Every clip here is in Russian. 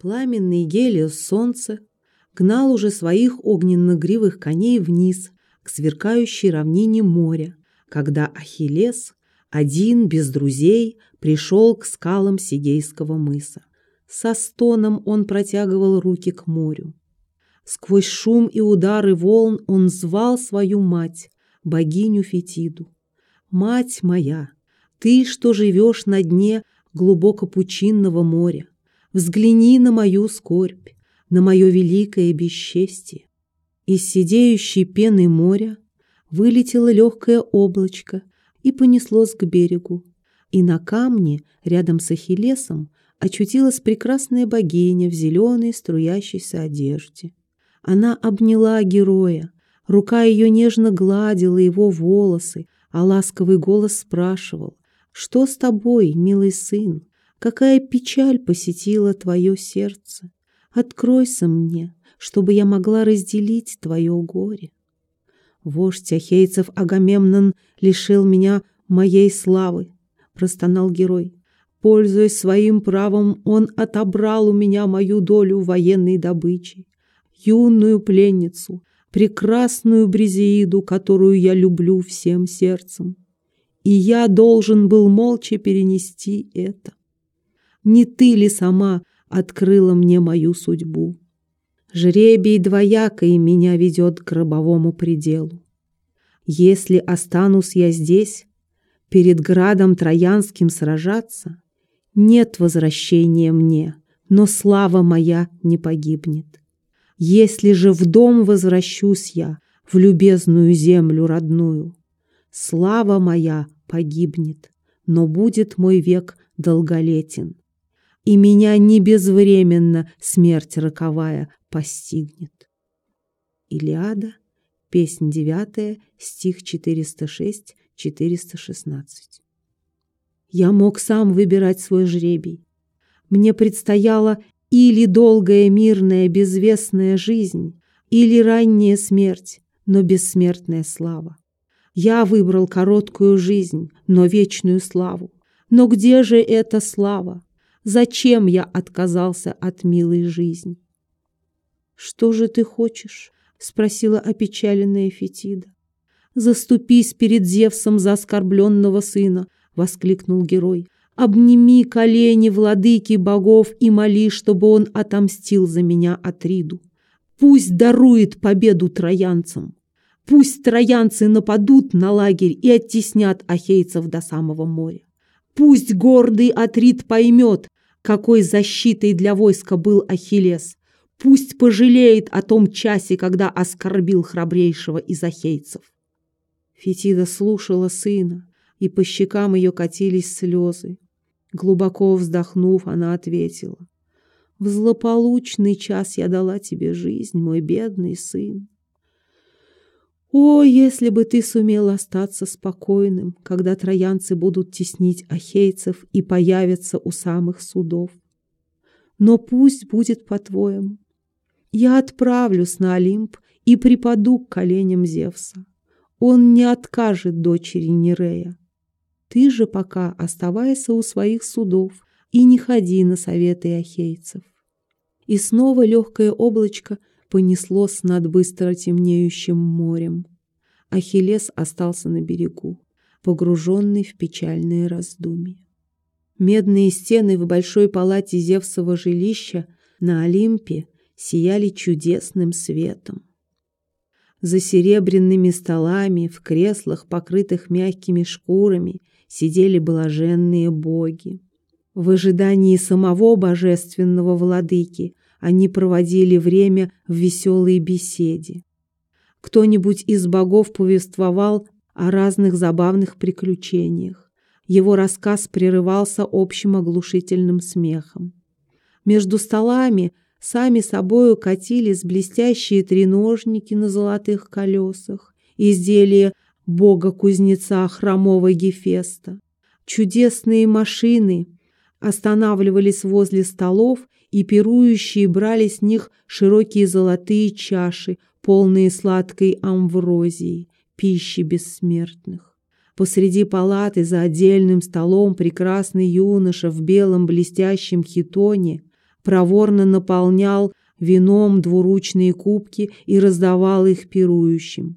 Пламенный Гелиос солнце гнал уже своих огненно-гривых коней вниз к сверкающей равнине моря, когда Ахиллес, один, без друзей, пришел к скалам Сигейского мыса. Со стоном он протягивал руки к морю. Сквозь шум и удары волн он звал свою мать, богиню Фетиду. «Мать моя, ты, что живешь на дне глубоко пучинного моря, взгляни на мою скорбь, на мое великое бесчестие». Из сидеющей пены моря вылетело легкое облачко и понеслось к берегу. И на камне, рядом с Ахиллесом, очутилась прекрасная богиня в зеленой струящейся одежде. Она обняла героя, рука ее нежно гладила его волосы, а ласковый голос спрашивал, «Что с тобой, милый сын? Какая печаль посетила твое сердце? Откройся мне, чтобы я могла разделить твое горе. Вождь Ахейцев Агамемнон лишил меня моей славы, простонал герой. Пользуясь своим правом, он отобрал у меня мою долю военной добычи, юную пленницу, прекрасную Бризеиду, которую я люблю всем сердцем. И я должен был молча перенести это. Не ты ли сама открыла мне мою судьбу? Жребий двоякой меня ведет к гробовому пределу. Если останусь я здесь, перед градом Троянским сражаться, нет возвращения мне, но слава моя не погибнет. Если же в дом возвращусь я, в любезную землю родную, слава моя погибнет, но будет мой век долголетен, и меня не безвременно смерть роковая постигнет. Илиада, песнь 9, стих 406-416. Я мог сам выбирать свой жребий. Мне предстояла или долгая мирная безвестная жизнь, или ранняя смерть, но бессмертная слава. Я выбрал короткую жизнь, но вечную славу. Но где же эта слава? Зачем я отказался от милой жизни? «Что же ты хочешь?» — спросила опечаленная Фетида. «Заступись перед Зевсом за оскорбленного сына!» — воскликнул герой. «Обними колени владыки богов и моли, чтобы он отомстил за меня Атриду. Пусть дарует победу троянцам. Пусть троянцы нападут на лагерь и оттеснят ахейцев до самого моря. Пусть гордый Атрид поймет, какой защитой для войска был Ахиллес, Пусть пожалеет о том часе, когда оскорбил храбрейшего из ахейцев. Фетида слушала сына, и по щекам ее катились слезы. Глубоко вздохнув, она ответила. «В злополучный час я дала тебе жизнь, мой бедный сын. О, если бы ты сумел остаться спокойным, когда троянцы будут теснить ахейцев и появятся у самых судов. Но пусть будет по-твоему. Я отправлюсь на Олимп и припаду к коленям Зевса. Он не откажет дочери Нерея. Ты же пока оставайся у своих судов и не ходи на советы ахейцев. И снова легкое облачко понеслось над быстро темнеющим морем. Ахиллес остался на берегу, погруженный в печальные раздумья. Медные стены в большой палате Зевсова жилища на Олимпе сияли чудесным светом. За серебряными столами, в креслах, покрытых мягкими шкурами, сидели блаженные боги. В ожидании самого божественного владыки они проводили время в веселой беседе. Кто-нибудь из богов повествовал о разных забавных приключениях. Его рассказ прерывался общим оглушительным смехом. Между столами – Сами собою катились блестящие треножники на золотых колесах, изделия бога-кузнеца хромого Гефеста. Чудесные машины останавливались возле столов, и пирующие брали с них широкие золотые чаши, полные сладкой амврозии, пищи бессмертных. Посреди палаты за отдельным столом прекрасный юноша в белом блестящем хитоне проворно наполнял вином двуручные кубки и раздавал их пирующим.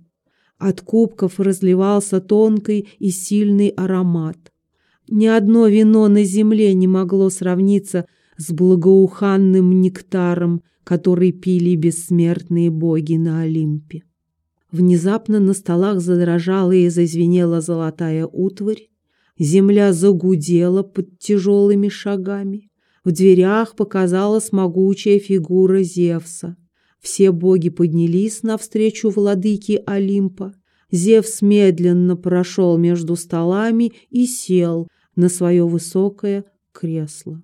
От кубков разливался тонкий и сильный аромат. Ни одно вино на земле не могло сравниться с благоуханным нектаром, который пили бессмертные боги на Олимпе. Внезапно на столах задрожала и зазвенела золотая утварь, земля загудела под тяжелыми шагами. В дверях показалась могучая фигура Зевса. Все боги поднялись навстречу владыке Олимпа. Зевс медленно прошел между столами и сел на свое высокое кресло.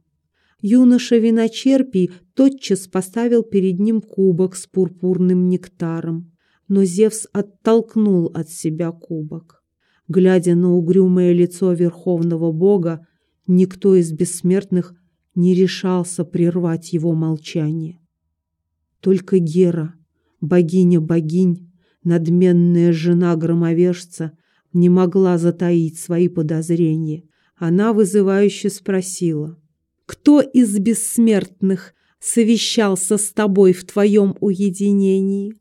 Юноша виночерпий тотчас поставил перед ним кубок с пурпурным нектаром, но Зевс оттолкнул от себя кубок. Глядя на угрюмое лицо верховного бога, никто из бессмертных не решался прервать его молчание. Только Гера, богиня богинь, надменная жена громовержца, не могла затаить свои подозрения. Она вызывающе спросила, «Кто из бессмертных совещался с тобой в твоем уединении?»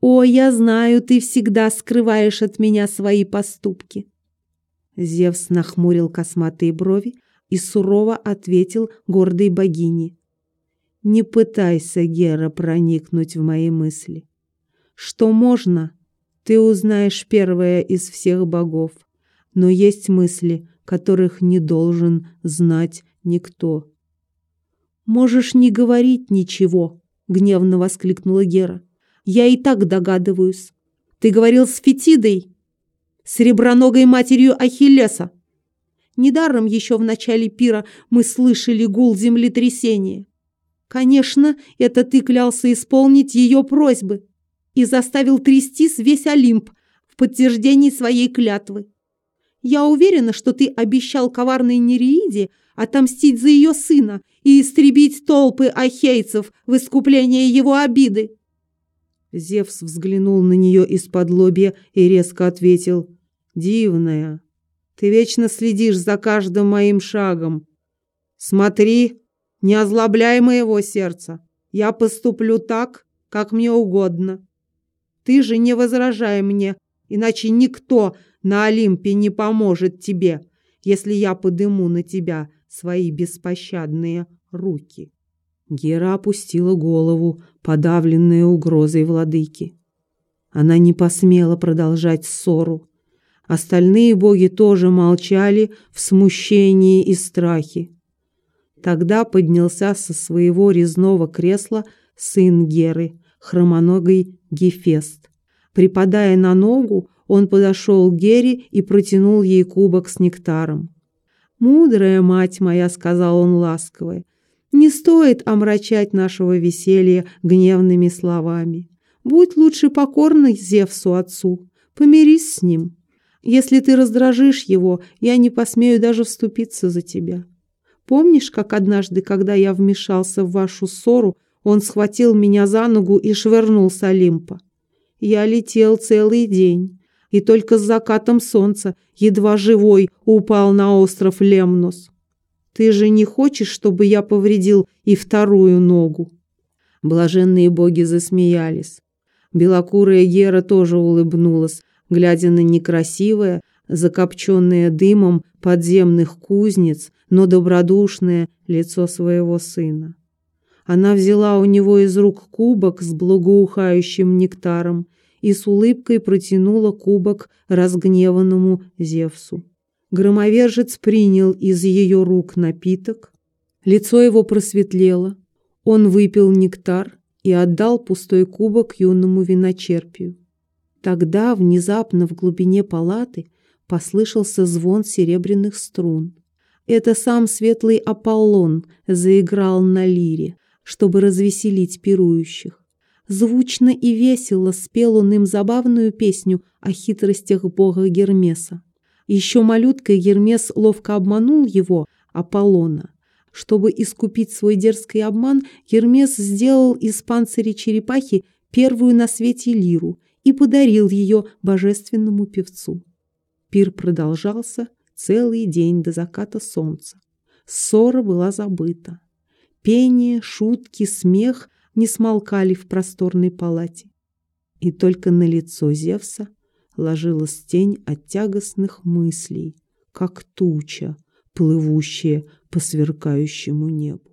«О, я знаю, ты всегда скрываешь от меня свои поступки». Зевс нахмурил косматые брови, и сурово ответил гордой богине. «Не пытайся, Гера, проникнуть в мои мысли. Что можно, ты узнаешь первое из всех богов, но есть мысли, которых не должен знать никто». «Можешь не говорить ничего», — гневно воскликнула Гера. «Я и так догадываюсь. Ты говорил с Фетидой, с реброногой матерью Ахиллеса. Недаром еще в начале пира мы слышали гул землетрясения. Конечно, это ты клялся исполнить ее просьбы и заставил трястись весь Олимп в подтверждении своей клятвы. Я уверена, что ты обещал коварной Нереиде отомстить за ее сына и истребить толпы ахейцев в искупление его обиды. Зевс взглянул на нее из-под лобья и резко ответил «Дивная, ты вечно следишь за каждым моим шагом. Смотри, не озлобляй моего сердца. Я поступлю так, как мне угодно. Ты же не возражай мне, иначе никто на Олимпе не поможет тебе, если я подыму на тебя свои беспощадные руки. Гера опустила голову, подавленная угрозой владыки. Она не посмела продолжать ссору. Остальные боги тоже молчали в смущении и страхе. Тогда поднялся со своего резного кресла сын Геры, хромоногий Гефест. Припадая на ногу, он подошел к Гере и протянул ей кубок с нектаром. «Мудрая мать моя», — сказал он ласково, — «не стоит омрачать нашего веселья гневными словами. Будь лучше покорной Зевсу отцу, помирись с ним». Если ты раздражишь его, я не посмею даже вступиться за тебя. Помнишь, как однажды, когда я вмешался в вашу ссору, он схватил меня за ногу и швырнул с Олимпа? Я летел целый день, и только с закатом солнца, едва живой, упал на остров Лемнос. Ты же не хочешь, чтобы я повредил и вторую ногу?» Блаженные боги засмеялись. Белокурая Гера тоже улыбнулась, глядя на некрасивое, закопченное дымом подземных кузнец, но добродушное лицо своего сына. Она взяла у него из рук кубок с благоухающим нектаром и с улыбкой протянула кубок разгневанному Зевсу. Громовержец принял из ее рук напиток, лицо его просветлело, он выпил нектар и отдал пустой кубок юному виночерпию. Тогда внезапно в глубине палаты послышался звон серебряных струн. Это сам светлый Аполлон заиграл на лире, чтобы развеселить пирующих. Звучно и весело спел он им забавную песню о хитростях бога Гермеса. Еще малюткой Гермес ловко обманул его, Аполлона. Чтобы искупить свой дерзкий обман, Гермес сделал из панциря черепахи первую на свете лиру и подарил ее божественному певцу. Пир продолжался целый день до заката солнца. Ссора была забыта. Пение, шутки, смех не смолкали в просторной палате. И только на лицо Зевса ложилась тень от тягостных мыслей, как туча, плывущая по сверкающему небу.